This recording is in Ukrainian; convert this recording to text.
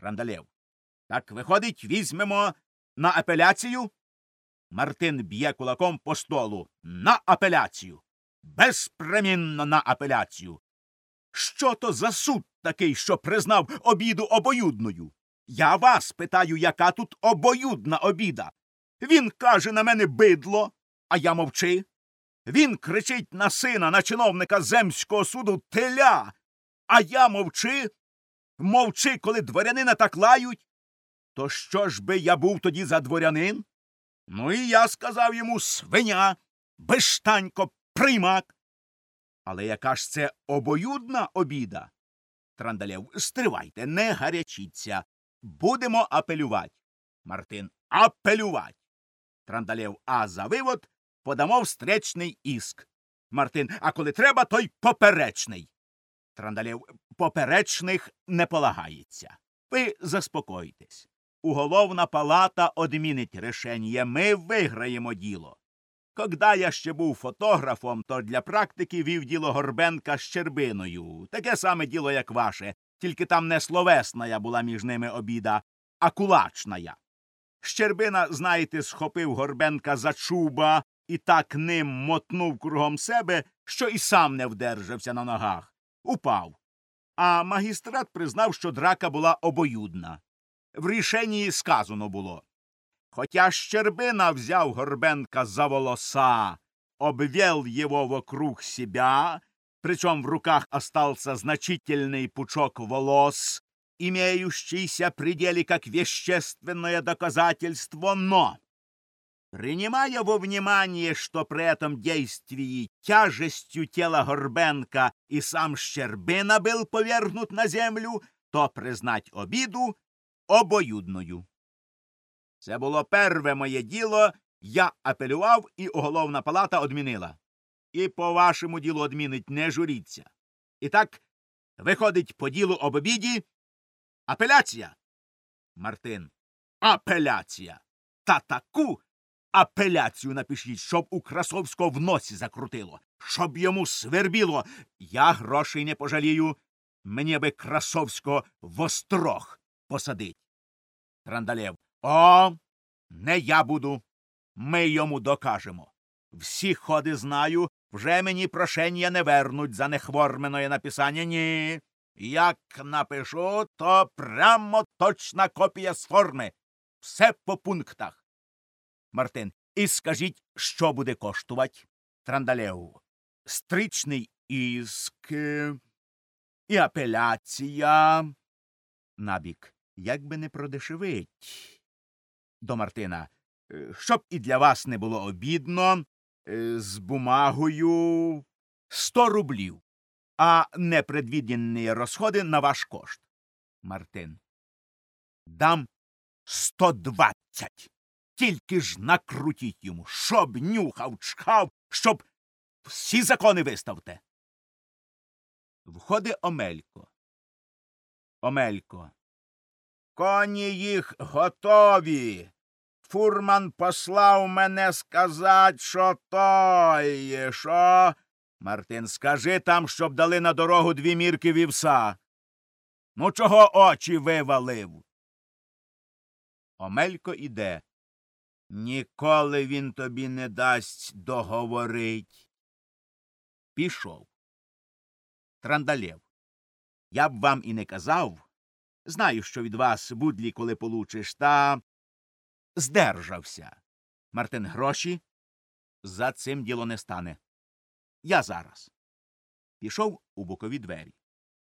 Трандалєв. Так виходить, візьмемо на апеляцію. Мартин б'є кулаком по столу. На апеляцію. Безпремінно на апеляцію. Що то за суд такий, що признав обіду обоюдною? Я вас питаю, яка тут обоюдна обіда. Він каже на мене бидло, а я мовчи. Він кричить на сина, на чиновника земського суду теля, а я мовчи. Мовчи, коли дворянина так лають. То що ж би я був тоді за дворянин? Ну і я сказав йому свиня, безштанько, примак. Але яка ж це обоюдна обіда? Трандалєв, стривайте, не гарячіться. Будемо апелювати. Мартин, апелювати. Трандалєв, а за вивод подамо встречний іск. Мартин, а коли треба, то й поперечний. Трандалєв, поперечних не полагається. Ви заспокойтесь. Уголовна палата одмінить рішення. Ми виграємо діло. Когда я ще був фотографом, то для практики вів діло Горбенка з Щербиною. Таке саме діло, як ваше, тільки там не словесна була між ними обіда, а кулачна. Щербина, знаєте, схопив Горбенка за чуба і так ним мотнув кругом себе, що і сам не вдержався на ногах. Упав. А магістрат признав, що драка була обоюдна. В рішенні сказано було. Хотя Щербина взял Горбенка за волоса, обвел его вокруг себя, причем в руках остался значительный пучок волос, имеющийся при деле как вещественное доказательство, но, принимая во внимание, что при этом действии тяжестью тела Горбенка и сам Щербина был повергнут на землю, то признать обиду обоюдною. Це було перве моє діло, я апелював, і уголовна палата одмінила. І по вашому ділу одмінить не журіться. І так, виходить по ділу об обіді. Апеляція. Мартин. Апеляція. Та таку апеляцію напишіть, щоб у Красовського в носі закрутило, щоб йому свербіло. Я грошей не пожалію. Мені би Красовського в острог посадить. Трандалєв. О, не я буду. Ми йому докажемо. Всі ходи знаю, вже мені прошення не вернуть за нехворменое написання. Ні. Як напишу, то прямо точна копія з форми. Все по пунктах. Мартин. І скажіть, що буде коштувати? Трандалеу. Стричний іск. І апеляція. Набік. Як би не продешевить до Мартина. «Е, Щоб і для вас не було обідно, е, з бумагою сто рублів, а непредвідені розходи на ваш кошт. Мартин. Дам сто двадцять. Тільки ж накрутіть йому, щоб нюхав, чхав, щоб всі закони виставте. Входить Омелько. Омелько. Коні їх готові. Фурман послав мене сказать, що той, що. Мартин, скажи там, щоб дали на дорогу дві мірки вівса. Ну, чого очі вивалив? Омелько іде. Ніколи він тобі не дасть договорить. Пішов. Трандалєв. Я б вам і не казав. Знаю, що від вас будлі, коли получиш, та здержався. Мартин гроші за цим діло не стане. Я зараз. Пішов у бокові двері.